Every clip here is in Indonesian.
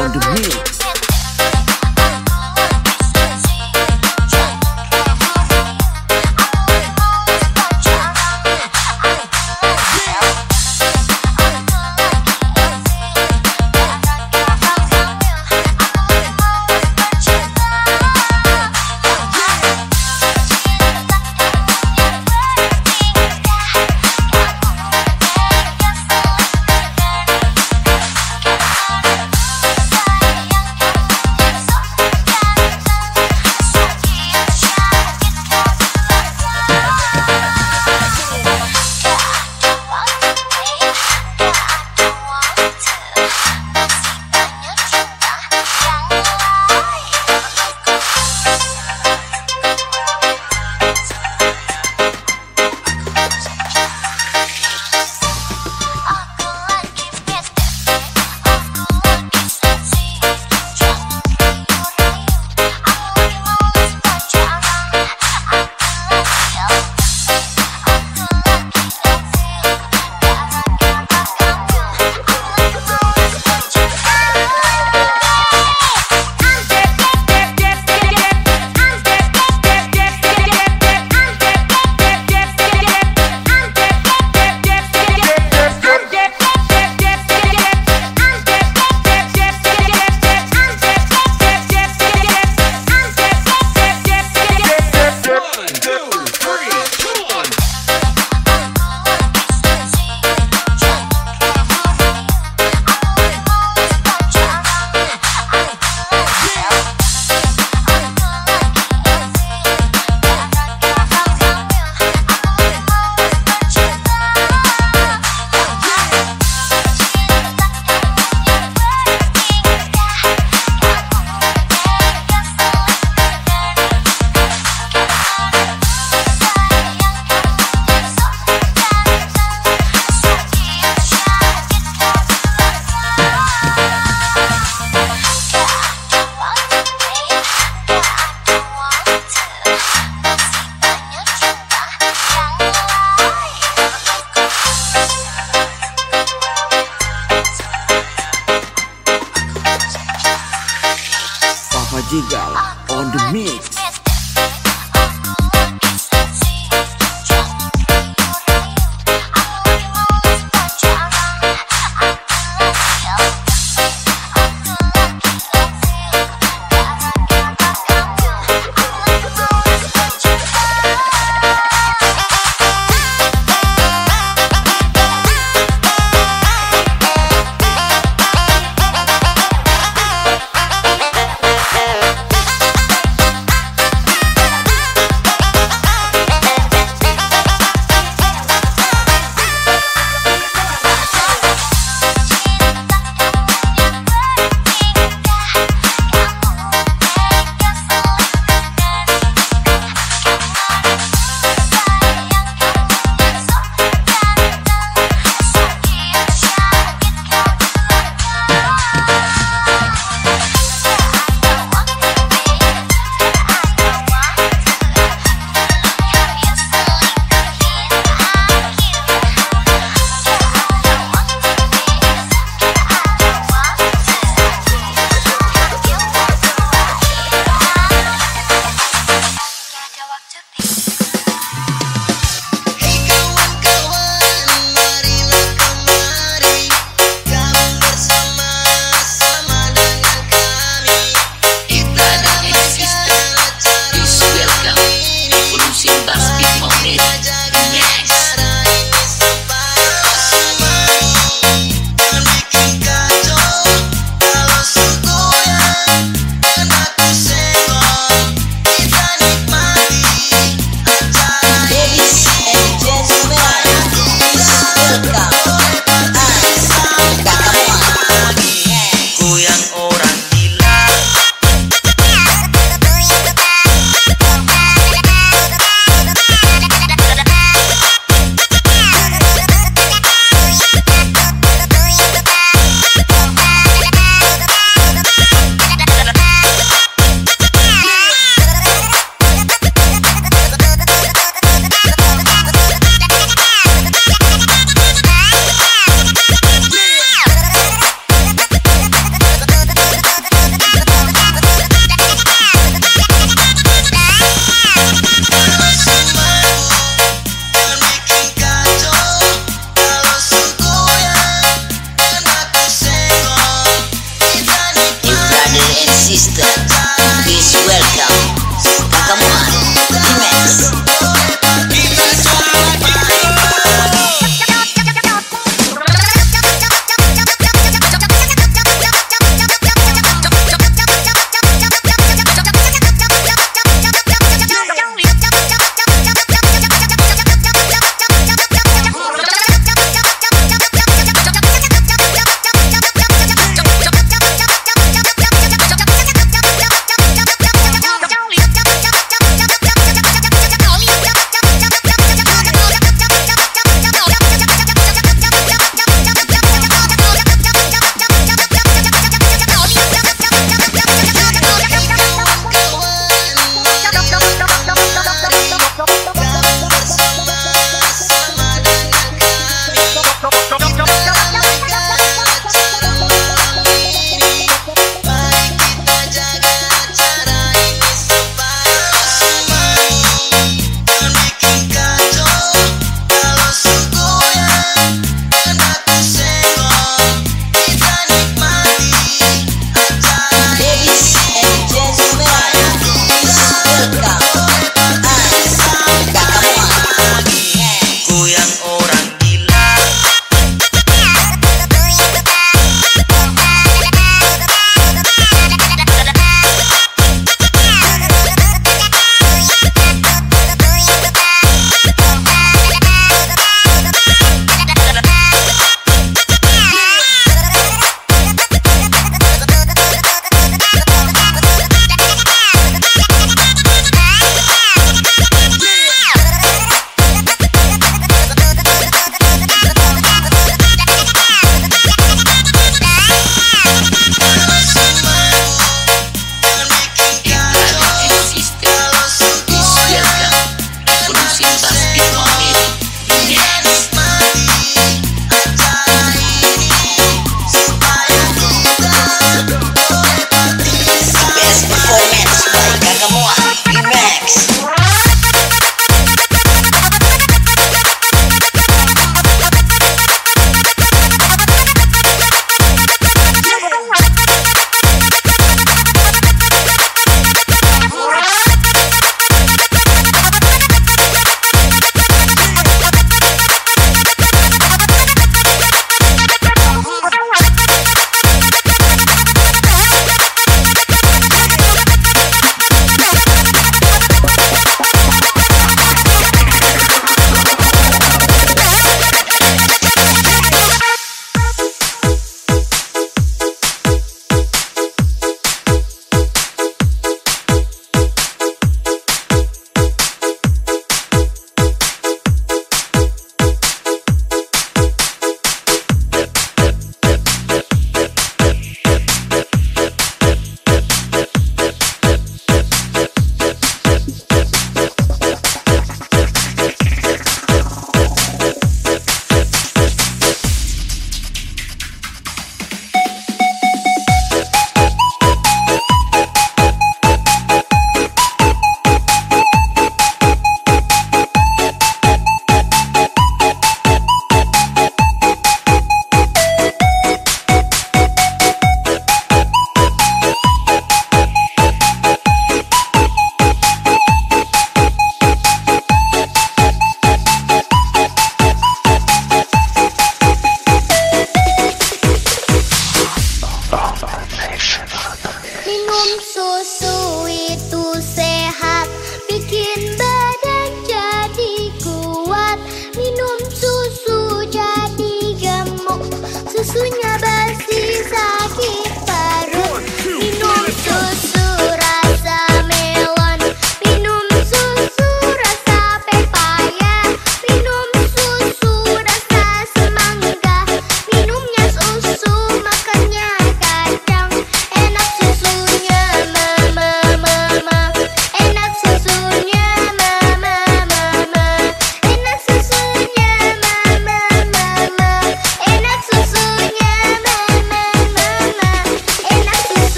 on the.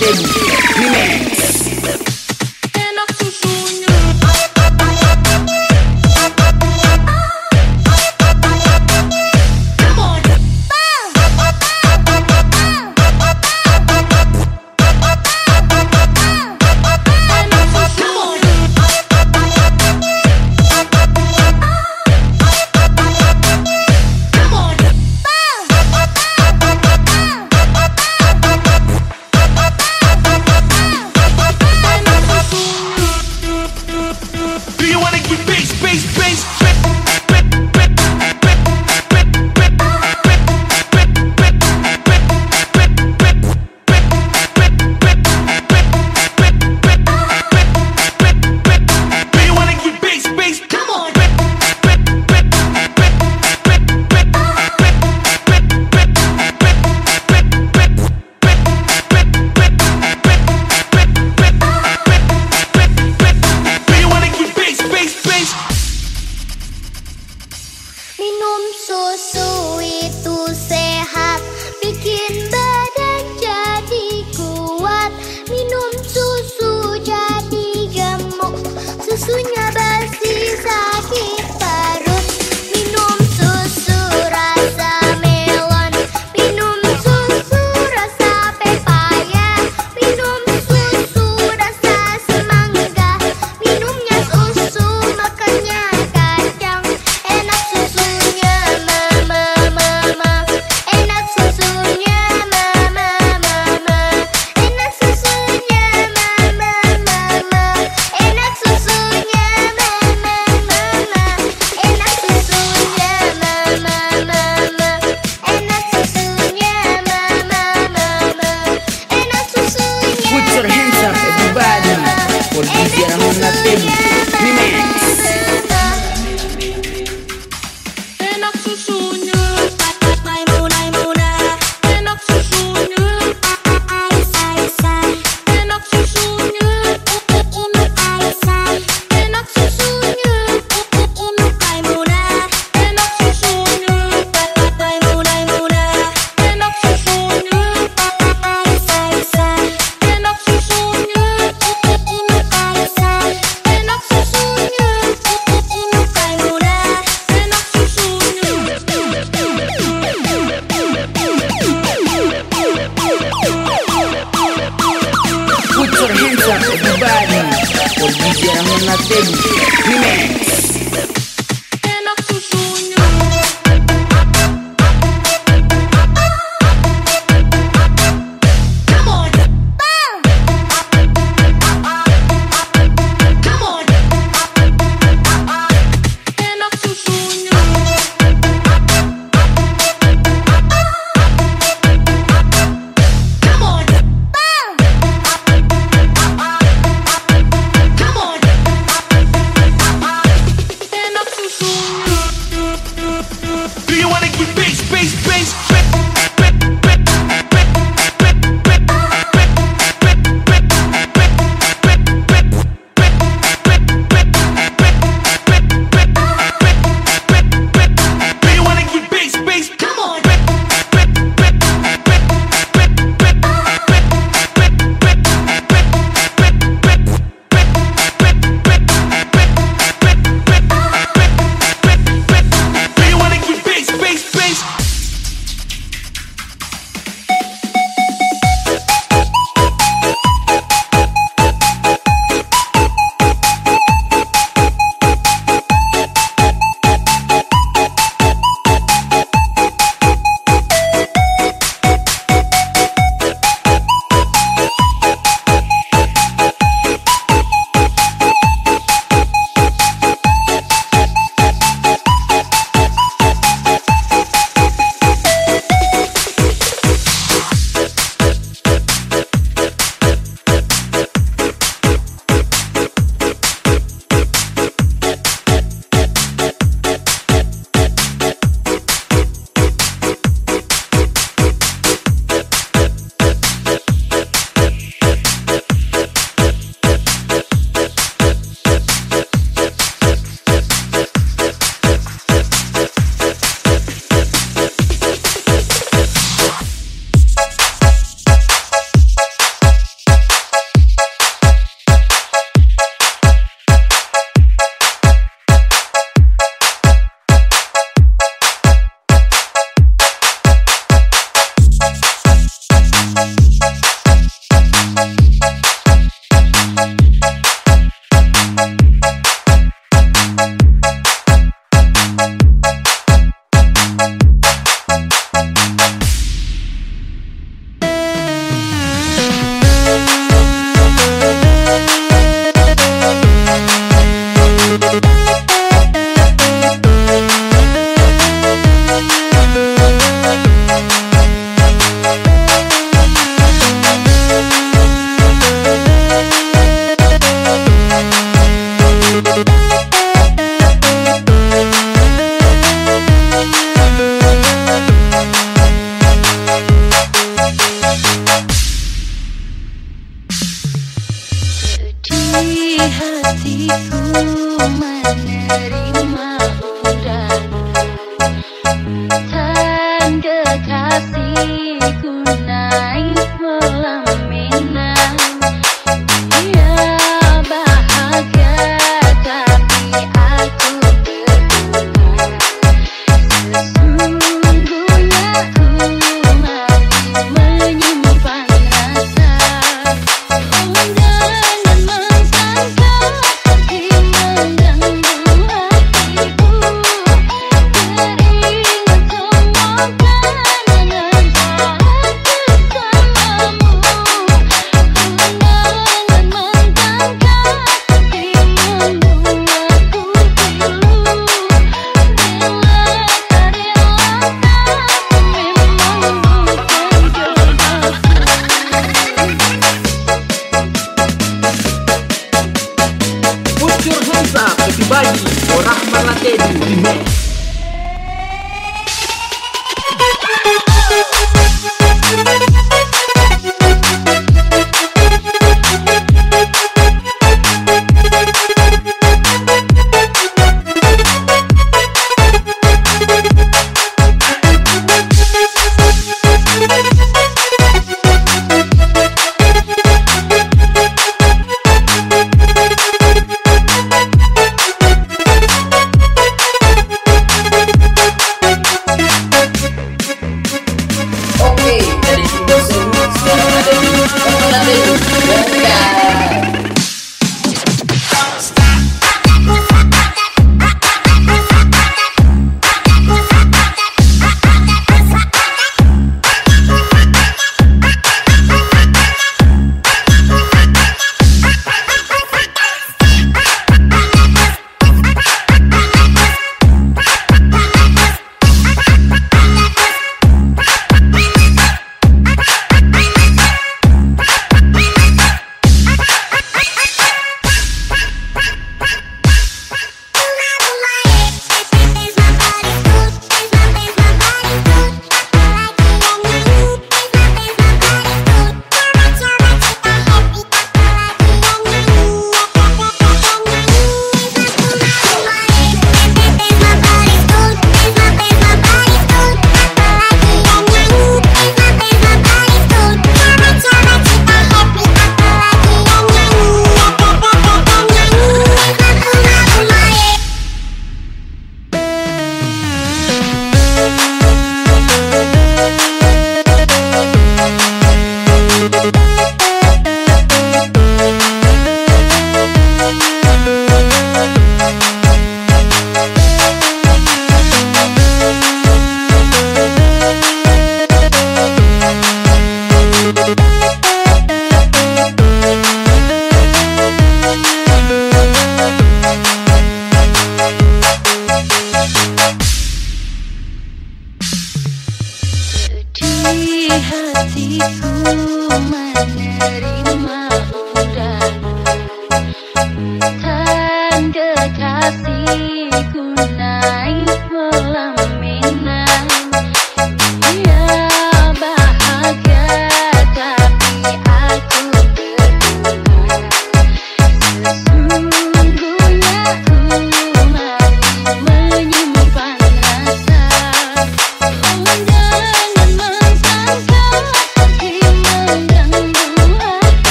Remix delícia.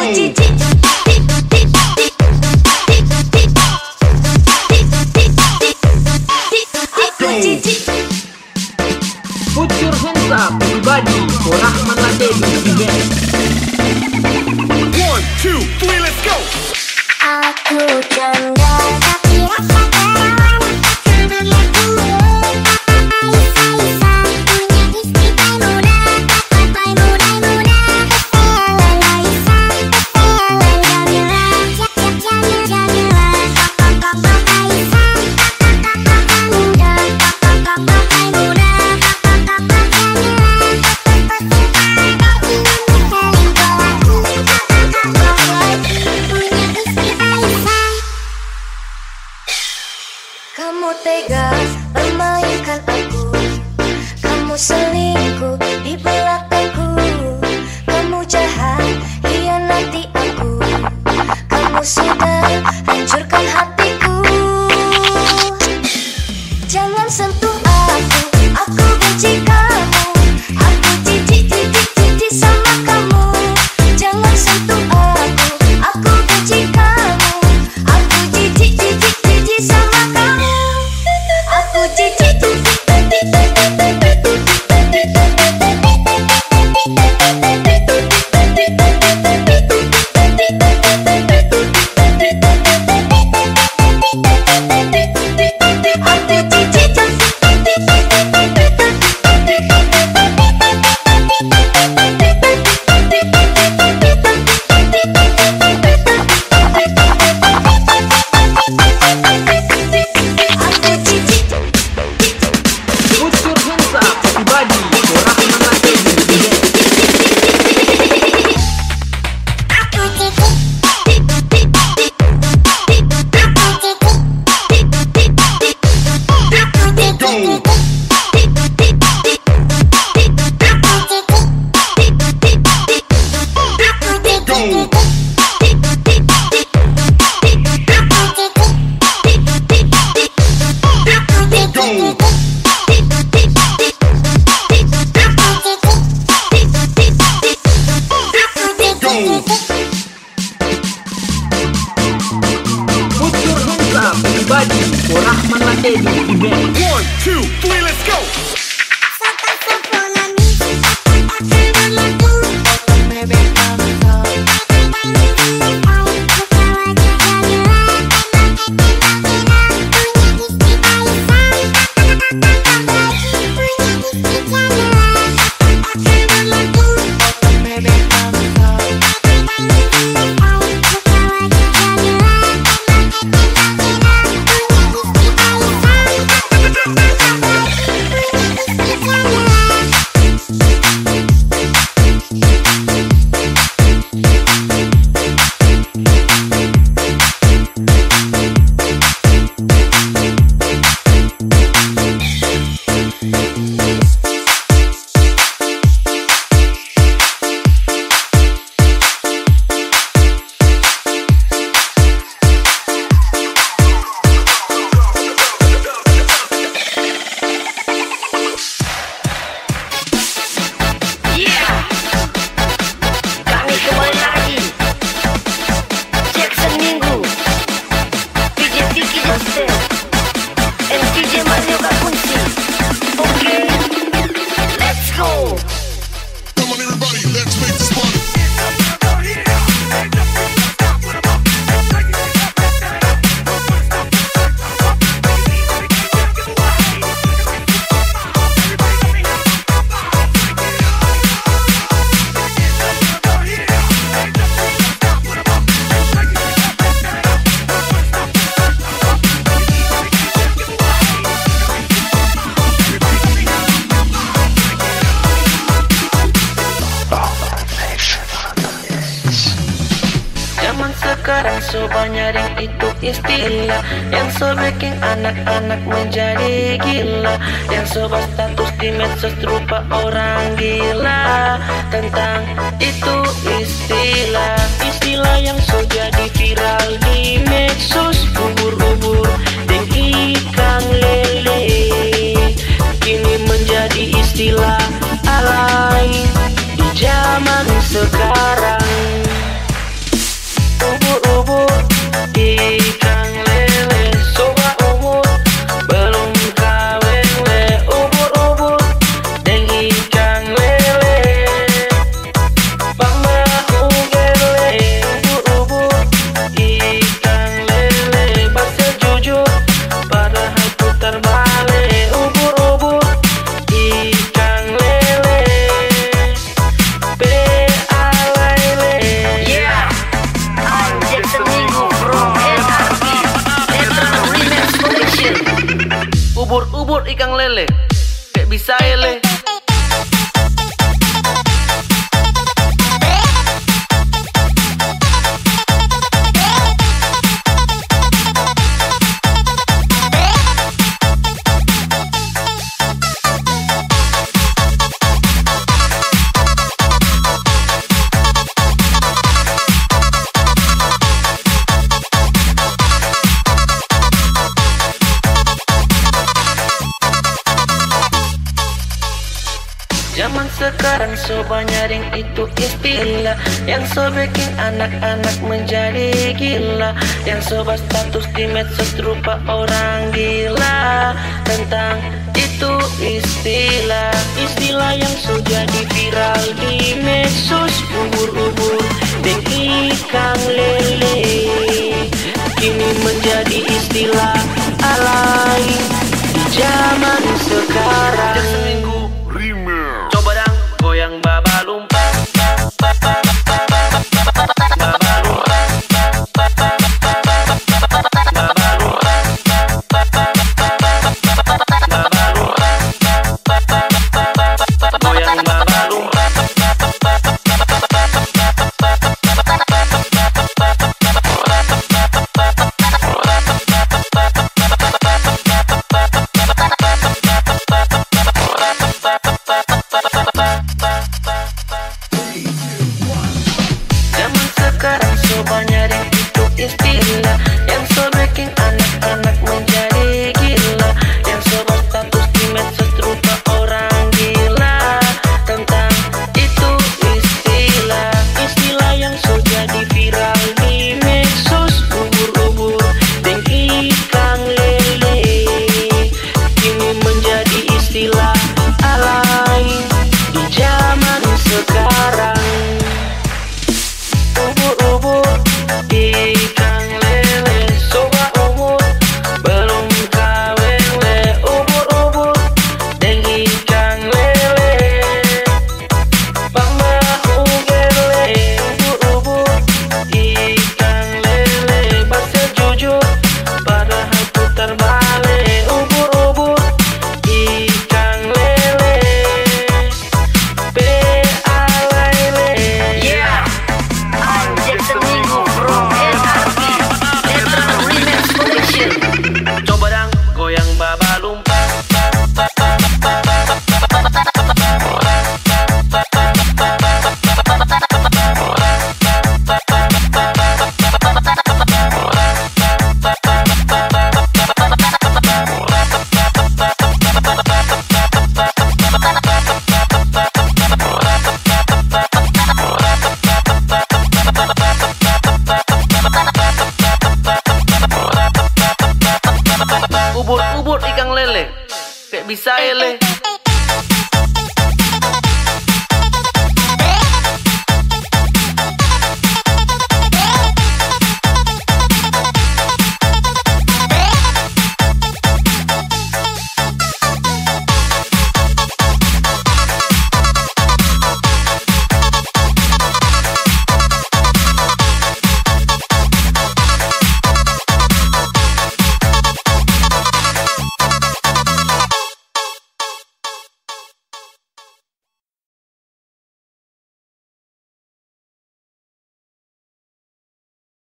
Put your hands up, everybody, for Ahmad Ladebi again. One, two, three. baby, come So bikin anak-anak menjadi gila. Yang sobat status di medsos rupa orang gila. Tentang itu istilah. Istilah yang so jadi viral di medsos Ubur-ubur dan ikan lele. Kini menjadi istilah alay Di zaman sekarang. Dele. so bikin anak-anak menjadi gila? Yang sobat status di medsos rupa orang gila. Tentang itu istilah. Istilah yang sudah di viral di